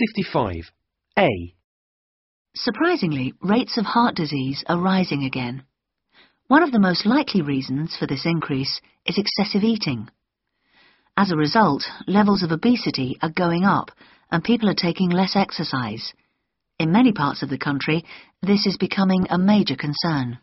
55. A. Surprisingly, rates of heart disease are rising again. One of the most likely reasons for this increase is excessive eating. As a result, levels of obesity are going up and people are taking less exercise. In many parts of the country, this is becoming a major concern.